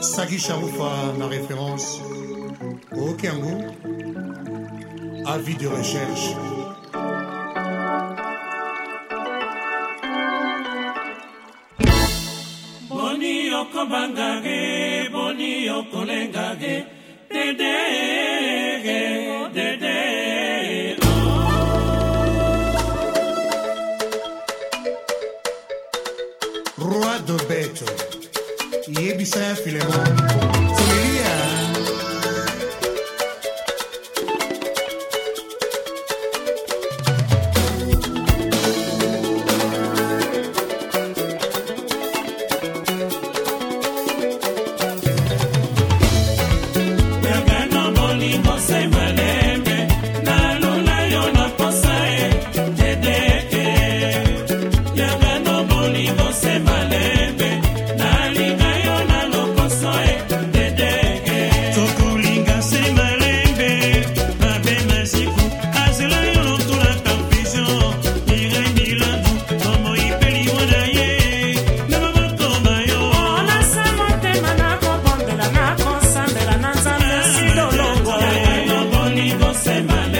Sagi Charoufa, ma référence. Au Kiangou, avis de recherche. boni okobangage boni okolengage dedege dede Roi de bête. yebisa filemo komeliya semana. semana.